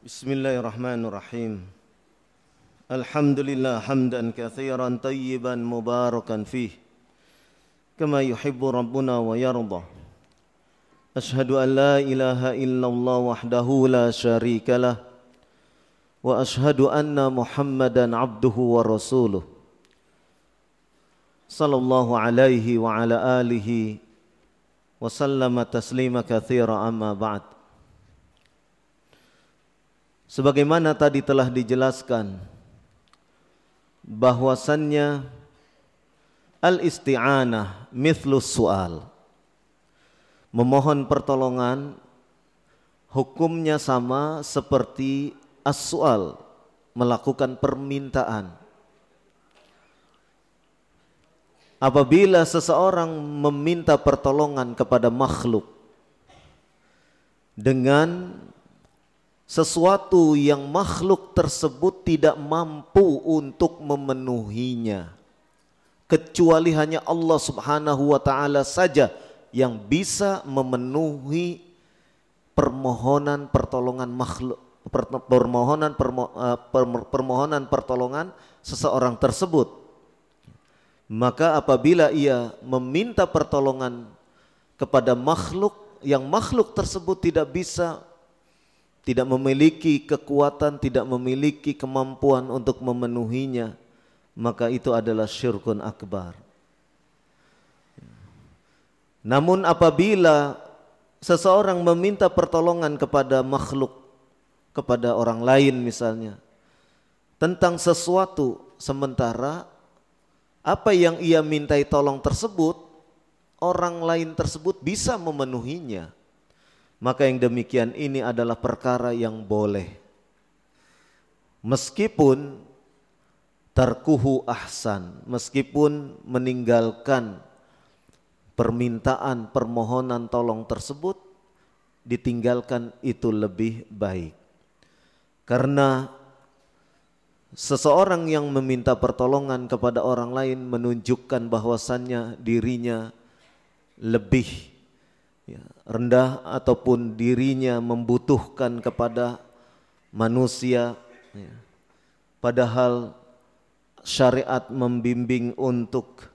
Bismillahirrahmanirrahim. Alhamdulillah hamdan katsiran tayyiban mubarakan fih. Kama yuhibbu rabbuna wa yarda. Ashhadu an la ilaha illallah wahdahu la syarikalah. Wa ashhadu anna Muhammadan abduhu wa rasuluh. Sallallahu alaihi wa ala alihi wa sallama taslima katsira amma ba'du. Sebagaimana tadi telah dijelaskan bahwasannya al-isti'anah mithlus su'al. Memohon pertolongan hukumnya sama seperti as-su'al, melakukan permintaan. Apabila seseorang meminta pertolongan kepada makhluk dengan sesuatu yang makhluk tersebut tidak mampu untuk memenuhinya. Kecuali hanya Allah Subhanahu wa taala saja yang bisa memenuhi permohonan pertolongan makhluk permohonan eh, permohonan pertolongan seseorang tersebut. Maka apabila ia meminta pertolongan kepada makhluk yang makhluk tersebut tidak bisa tidak memiliki kekuatan, tidak memiliki kemampuan untuk memenuhinya, maka itu adalah syirkun akbar. Namun apabila seseorang meminta pertolongan kepada makhluk, kepada orang lain misalnya, tentang sesuatu sementara apa yang ia mintai tolong tersebut, orang lain tersebut bisa memenuhinya maka yang demikian ini adalah perkara yang boleh. Meskipun tarkuhu ahsan, meskipun meninggalkan permintaan permohonan tolong tersebut ditinggalkan itu lebih baik. Karena seseorang yang meminta pertolongan kepada orang lain menunjukkan bahwasannya dirinya lebih ya, rendah ataupun dirinya membutuhkan kepada manusia ya. padahal syariat membimbing untuk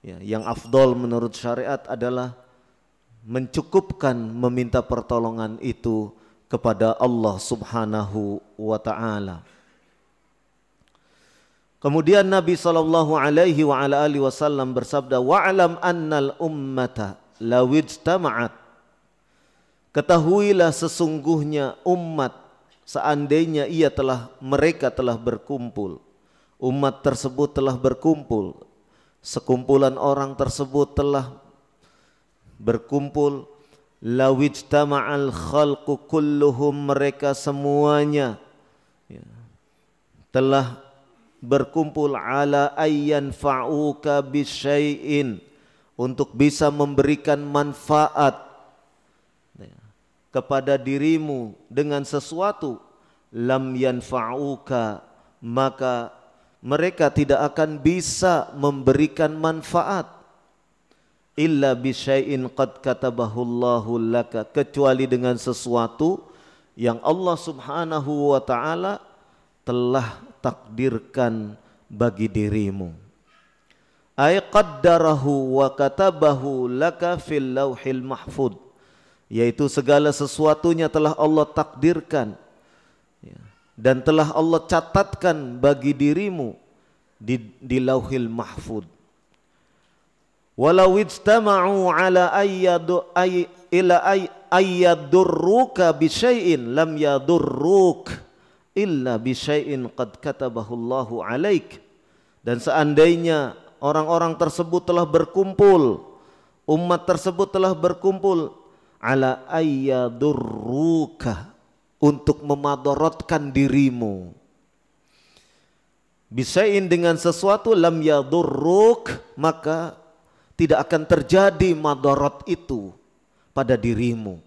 ya, yang afdol menurut syariat adalah mencukupkan meminta pertolongan itu kepada Allah Subhanahu wa taala. Kemudian Nabi sallallahu alaihi wa ala alihi wasallam bersabda, "Wa'lam annal ummata lawidtama'at Ketahuilah sesungguhnya umat seandainya ia telah mereka telah berkumpul. Umat tersebut telah berkumpul. Sekumpulan orang tersebut telah berkumpul. Lawidtama'al khalqu kulluhum mereka semuanya ya, telah berkumpul. Ala ayyan fa'uka bisyai'in untuk bisa memberikan manfaat kepada dirimu dengan sesuatu lam yanfa'uka maka mereka tidak akan bisa memberikan manfaat. Illa bisyai'in qad katabahullahu laka kecuali dengan sesuatu yang Allah Subhanahu wa taala telah takdirkan bagi dirimu ay qaddarahu wa katabahu laka fil lauhil mahfud. Yaitu segala sesuatunya telah Allah takdirkan. Ya, dan telah Allah catatkan bagi dirimu di, di lauhil mahfud. Walau ijtama'u ala ayyadu ay ila ay ayyadurruka bi syai'in lam yadurruk illa bi syai'in qad katabahu Allahu alaik. Dan seandainya orang-orang tersebut telah berkumpul. Umat tersebut telah berkumpul. Ala ayyadurruka untuk memadorotkan dirimu. Bisain dengan sesuatu lam yadurruk maka tidak akan terjadi madorot itu pada dirimu.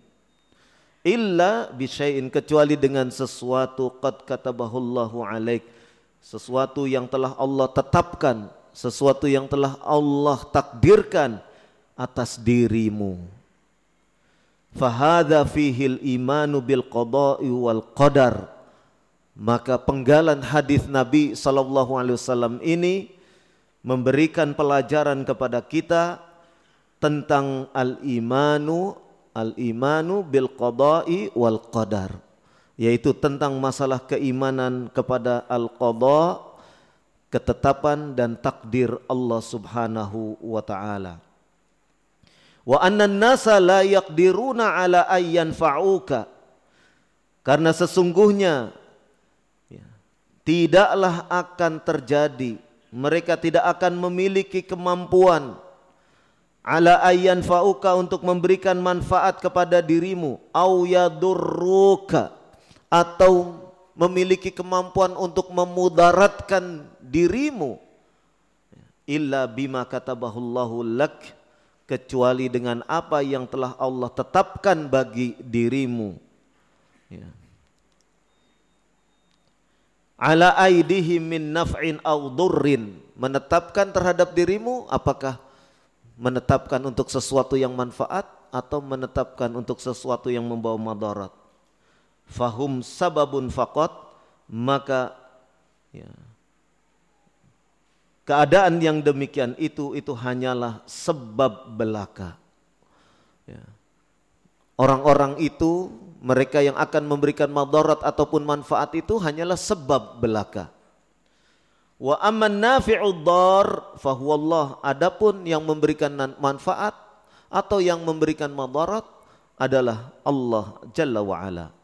Illa bisain kecuali dengan sesuatu. Qad katabahullahu alaik. Sesuatu yang telah Allah tetapkan sesuatu yang telah Allah takdirkan atas dirimu. Fahada fihil imanu bil qada'i wal qadar. Maka penggalan hadis Nabi sallallahu alaihi wasallam ini memberikan pelajaran kepada kita tentang al-imanu al-imanu bil qada'i wal qadar yaitu tentang masalah keimanan kepada al-qada ketetapan dan takdir Allah Subhanahu wa taala. Wa anna nasa la yaqdiruna ala ayyan fa'uka karena sesungguhnya ya, tidaklah akan terjadi mereka tidak akan memiliki kemampuan ala ayyan fa'uka untuk memberikan manfaat kepada dirimu. Au yadurruka atau memiliki kemampuan untuk memudaratkan dirimu illa bima katabahullahu lak kecuali dengan apa yang telah Allah tetapkan bagi dirimu ya. ala aidihim min naf'in aw durrin menetapkan terhadap dirimu apakah menetapkan untuk sesuatu yang manfaat atau menetapkan untuk sesuatu yang membawa madarat. Fahum sababun faqat maka ya, keadaan yang demikian itu itu hanyalah sebab belaka. Ya. Orang-orang itu mereka yang akan memberikan madarat ataupun manfaat itu hanyalah sebab belaka. Wa amman nafi'ud dar fahuwallah. Adapun yang memberikan manfaat atau yang memberikan madarat adalah Allah Jalla wa ala.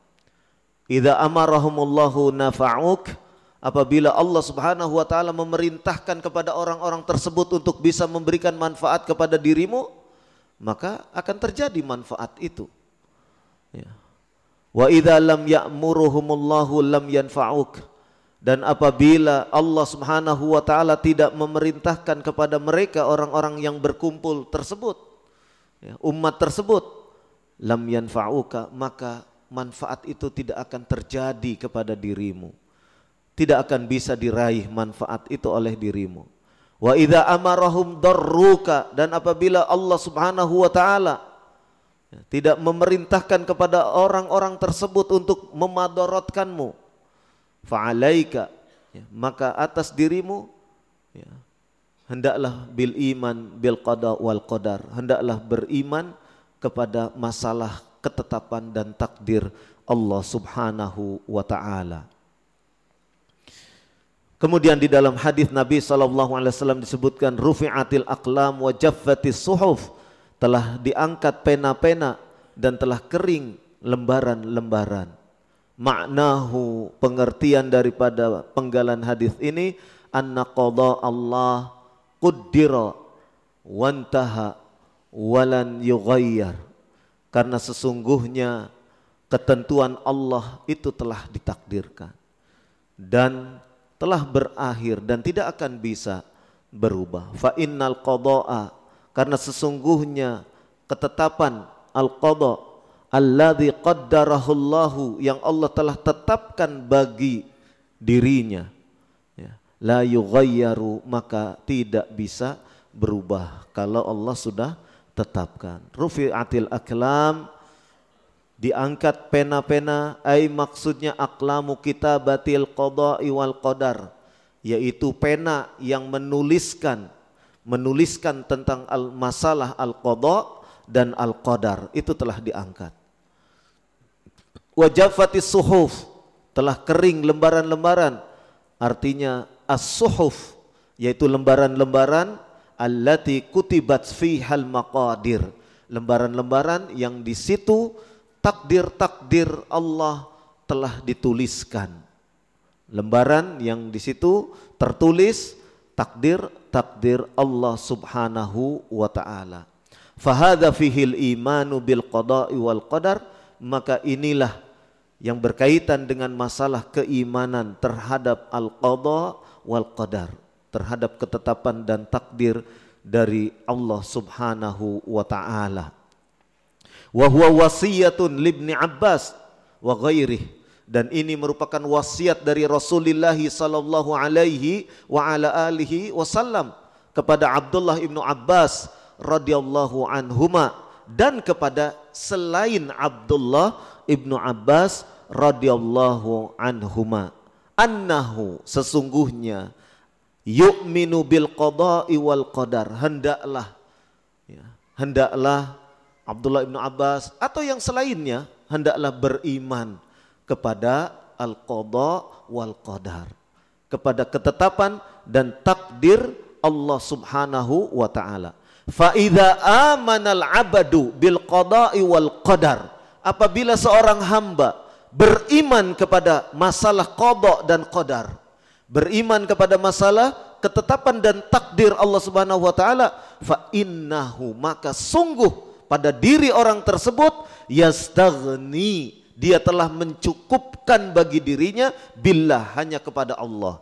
Idza amarahumullahu nafa'uk apabila Allah Subhanahu wa taala memerintahkan kepada orang-orang tersebut untuk bisa memberikan manfaat kepada dirimu, maka akan terjadi manfaat itu. Ya. Wa idza lam ya'muruhumullahu lam yanfa'uk dan apabila Allah Subhanahu wa taala tidak memerintahkan kepada mereka orang-orang yang berkumpul tersebut ya, umat tersebut lam yanfa'uka maka manfaat itu tidak akan terjadi kepada dirimu. Tidak akan bisa diraih manfaat itu oleh dirimu. Wa idza amarahum darruka dan apabila Allah Subhanahu wa taala tidak memerintahkan kepada orang-orang tersebut untuk memadarotkanmu fa'alaika ya, maka atas dirimu ya, hendaklah bil iman bil qada wal qadar. Hendaklah beriman kepada masalah ketetapan dan takdir Allah Subhanahu wa taala. Kemudian di dalam hadis Nabi sallallahu alaihi wasallam disebutkan rufi'atil aqlam wa jaffatis suhuf. Telah diangkat pena-pena dan telah kering lembaran-lembaran. Maknahu pengertian daripada penggalan hadis ini anna qada Allah quddira wantaha walan yughayyar karena sesungguhnya ketentuan Allah itu telah ditakdirkan dan telah berakhir dan tidak akan bisa berubah fa innal qada'a karena sesungguhnya ketetapan al qada alladzi qaddarahullahu yang Allah telah tetapkan bagi dirinya ya. la yughayyaru maka tidak bisa berubah kalau Allah sudah tetapkan. Rufi'atil aklam diangkat pena-pena ai maksudnya aklamu kitabatil qada'i wal qadar yaitu pena yang menuliskan menuliskan tentang al masalah al qada dan al qadar itu telah diangkat. Wajafatis suhuf telah kering lembaran-lembaran. Artinya as-suhuf yaitu lembaran-lembaran allati kutibat fihal maqadir. Lembaran-lembaran yang di situ takdir-takdir Allah telah dituliskan. Lembaran yang di situ tertulis takdir-takdir Allah Subhanahu wa taala. Fahadha fihil imanu bil qada'i wal qadar maka inilah yang berkaitan dengan masalah keimanan terhadap al-qadha wal qadar, terhadap ketetapan dan takdir dari Allah Subhanahu wa taala. Wa huwa wasiyatun libni Abbas wa ghairih dan ini merupakan wasiat dari Rasulullah sallallahu alaihi wa ala alihi wasallam kepada Abdullah ibnu Abbas radhiyallahu anhuma dan kepada selain Abdullah ibnu Abbas radhiyallahu anhuma annahu sesungguhnya yu'minu bil qada'i wal qadar hendaklah ya, hendaklah Abdullah bin Abbas atau yang selainnya hendaklah beriman kepada al qada wal qadar kepada ketetapan dan takdir Allah Subhanahu wa taala. Fa idza amanal abadu bil qada'i wal qadar. Apabila seorang hamba beriman kepada masalah qada dan qadar, beriman kepada masalah ketetapan dan takdir Allah Subhanahu wa taala, fa innahu maka sungguh pada diri orang tersebut yastaghni dia telah mencukupkan bagi dirinya billah hanya kepada Allah.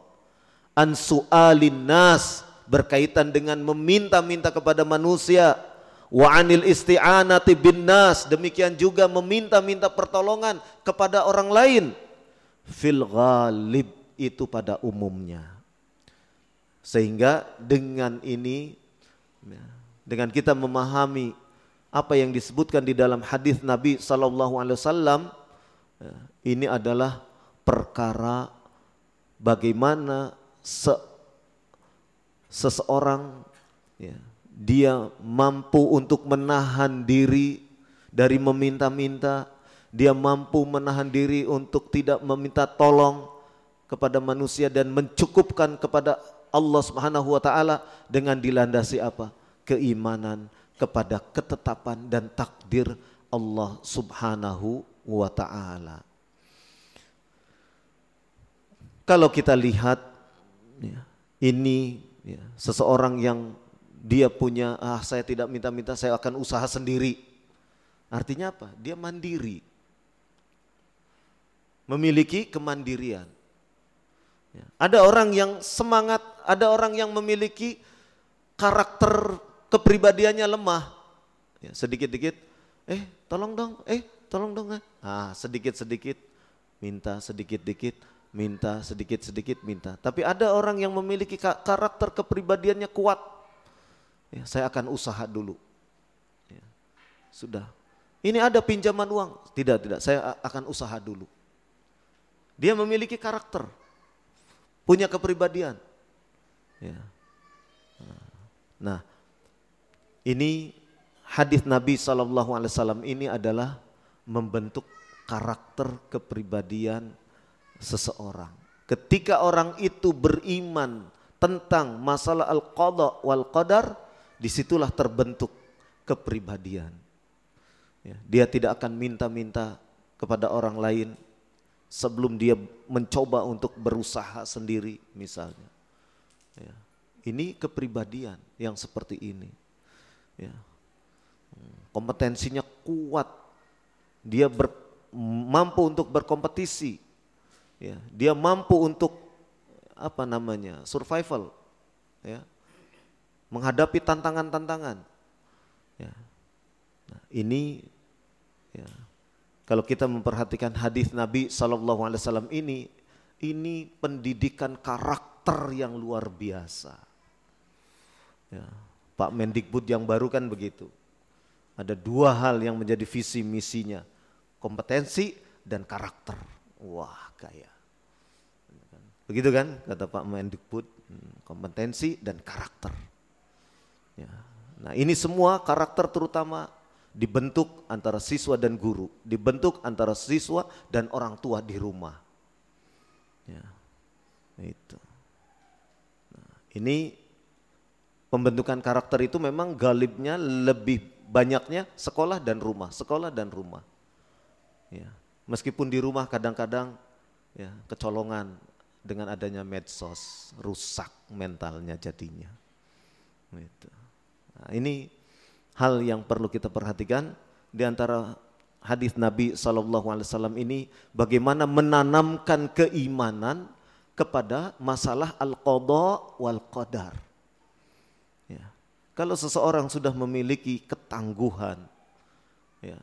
An su'alin nas berkaitan dengan meminta-minta kepada manusia wa anil isti'anati bin nas demikian juga meminta-minta pertolongan kepada orang lain fil ghalib itu pada umumnya. Sehingga dengan ini ya, dengan kita memahami apa yang disebutkan di dalam hadis Nabi sallallahu alaihi wasallam ya, ini adalah perkara bagaimana se seseorang ya, dia mampu untuk menahan diri dari meminta-minta, dia mampu menahan diri untuk tidak meminta tolong kepada manusia dan mencukupkan kepada Allah Subhanahu wa taala dengan dilandasi apa? keimanan kepada ketetapan dan takdir Allah Subhanahu wa taala. Kalau kita lihat ya, ini Ya, seseorang yang dia punya ah saya tidak minta-minta saya akan usaha sendiri. Artinya apa? Dia mandiri. Memiliki kemandirian. Ya. Ada orang yang semangat, ada orang yang memiliki karakter kepribadiannya lemah. Ya, sedikit-sedikit, eh tolong dong, eh tolong dong. Eh. Ah sedikit-sedikit minta sedikit-sedikit minta sedikit-sedikit minta. Tapi ada orang yang memiliki karakter kepribadiannya kuat. Ya, saya akan usaha dulu. Ya, sudah. Ini ada pinjaman uang. Tidak, tidak. Saya akan usaha dulu. Dia memiliki karakter. Punya kepribadian. Ya. Nah, ini hadis Nabi saw ini adalah membentuk karakter kepribadian seseorang. Ketika orang itu beriman tentang masalah al-qadha wal qadar, di situlah terbentuk kepribadian. Ya, dia tidak akan minta-minta kepada orang lain sebelum dia mencoba untuk berusaha sendiri misalnya. Ya, ini kepribadian yang seperti ini. Ya, kompetensinya kuat, dia ber, mampu untuk berkompetisi. Ya. Dia mampu untuk apa namanya survival. Ya. Menghadapi tantangan-tantangan. Ya. Nah, ini ya kalau kita memperhatikan hadis Nabi Shallallahu Alaihi Wasallam ini ini pendidikan karakter yang luar biasa. Ya Pak Mendikbud yang baru kan begitu. Ada dua hal yang menjadi visi misinya kompetensi dan karakter. Wah kaya. Begitu kan? Kata Pak Mendikbud, hmm, kompetensi dan karakter. Ya. Nah ini semua karakter terutama dibentuk antara siswa dan guru, dibentuk antara siswa dan orang tua di rumah. Ya, itu. Nah, ini pembentukan karakter itu memang galibnya lebih banyaknya sekolah dan rumah, sekolah dan rumah. Ya, meskipun di rumah kadang-kadang ya kecolongan dengan adanya medsos rusak mentalnya jadinya. Gitu. Nah, ini hal yang perlu kita perhatikan di antara hadis Nabi saw ini bagaimana menanamkan keimanan kepada masalah al-qadha wal qadar. Ya. Kalau seseorang sudah memiliki ketangguhan, ya,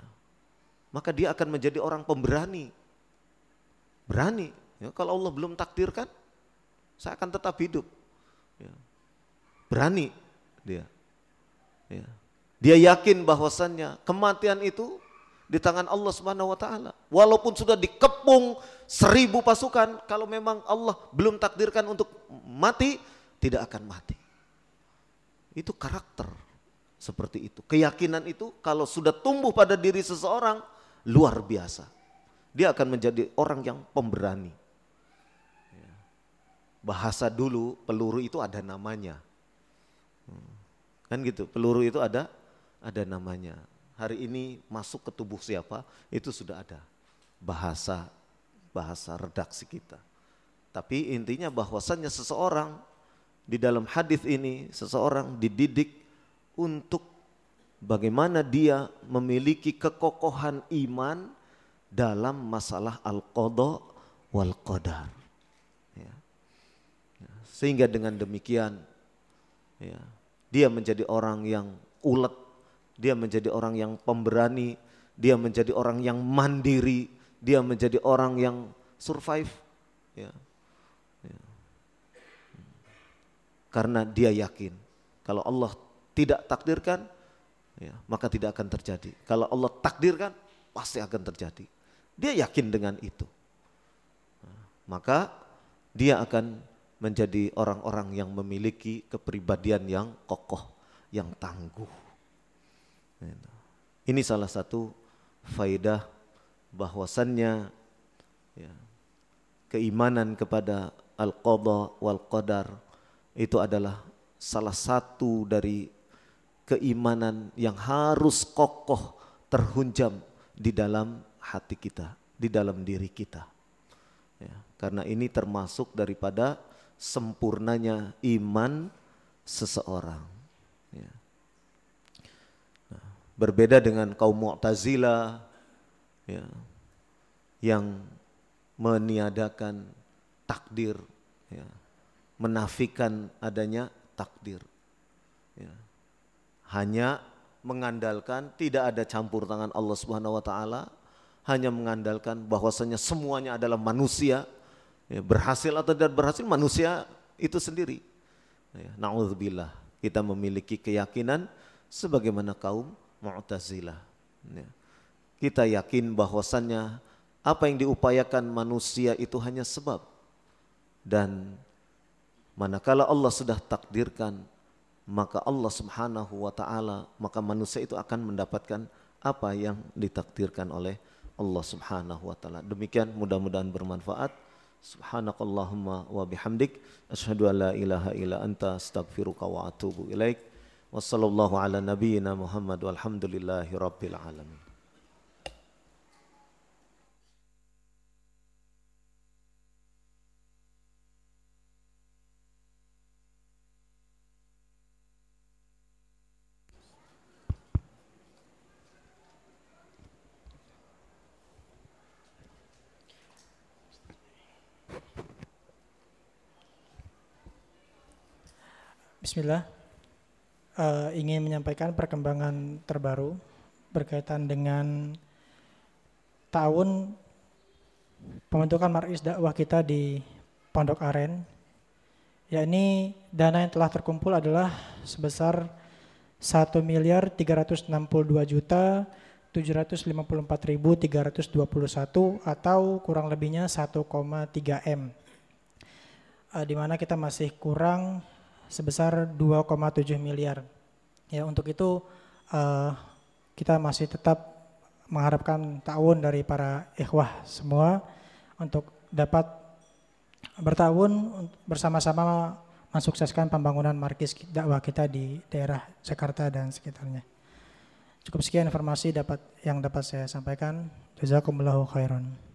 maka dia akan menjadi orang pemberani. Berani Ya, kalau Allah belum takdirkan, saya akan tetap hidup. Ya. Berani dia. Ya. Dia yakin bahwasannya kematian itu di tangan Allah Subhanahu wa taala. Walaupun sudah dikepung seribu pasukan, kalau memang Allah belum takdirkan untuk mati, tidak akan mati. Itu karakter seperti itu. Keyakinan itu kalau sudah tumbuh pada diri seseorang luar biasa. Dia akan menjadi orang yang pemberani. Ya. Bahasa dulu peluru itu ada namanya. Hmm. Kan gitu, peluru itu ada ada namanya. Hari ini masuk ke tubuh siapa itu sudah ada bahasa bahasa redaksi kita. Tapi intinya bahwasannya seseorang di dalam hadis ini seseorang dididik untuk bagaimana dia memiliki kekokohan iman dalam masalah al-qadha wal qadar. Ya. ya. Sehingga dengan demikian ya, dia menjadi orang yang ulet dia menjadi orang yang pemberani, dia menjadi orang yang mandiri, dia menjadi orang yang survive. Ya. Ya. Karena dia yakin kalau Allah tidak takdirkan, ya, maka tidak akan terjadi. Kalau Allah takdirkan, pasti akan terjadi. Dia yakin dengan itu. maka dia akan menjadi orang-orang yang memiliki kepribadian yang kokoh, yang tangguh. Gitu. Ini salah satu faidah bahwasannya ya, keimanan kepada al-qadha wal qadar itu adalah salah satu dari keimanan yang harus kokoh terhunjam di dalam hati kita, di dalam diri kita. Ya, karena ini termasuk daripada sempurnanya iman seseorang. Ya. Berbeda dengan kaum Mu'tazilah ya, yang meniadakan takdir, ya, menafikan adanya takdir. Ya. Hanya mengandalkan tidak ada campur tangan Allah Subhanahu wa taala, hanya mengandalkan bahwasanya semuanya adalah manusia, ya, berhasil atau tidak berhasil manusia itu sendiri. Ya, Nauzubillah, kita memiliki keyakinan sebagaimana kaum Mu'tazilah. Ya. Kita yakin bahwasannya apa yang diupayakan manusia itu hanya sebab. Dan manakala Allah sudah takdirkan, maka Allah subhanahu wa ta'ala, maka manusia itu akan mendapatkan apa yang ditakdirkan oleh Allah subhanahu wa ta'ala. Demikian mudah-mudahan bermanfaat. Subhanakallahumma wa bihamdik. Ashadu an la ilaha illa anta astagfiruka wa atubu ilaik. وصلى الله على نبينا محمد والحمد لله رب العالمين. بسم الله uh, ingin menyampaikan perkembangan terbaru berkaitan dengan tahun pembentukan markis dakwah kita di Pondok Aren yakni dana yang telah terkumpul adalah sebesar 1 miliar 362 juta 754.321 atau kurang lebihnya 1,3 M. Uh, di mana kita masih kurang sebesar 2,7 miliar. Ya untuk itu uh, kita masih tetap mengharapkan tahun dari para ikhwah semua untuk dapat bertahun bersama-sama mensukseskan pembangunan markis dakwah kita di daerah Jakarta dan sekitarnya. Cukup sekian informasi dapat yang dapat saya sampaikan. Jazakumullahu khairan.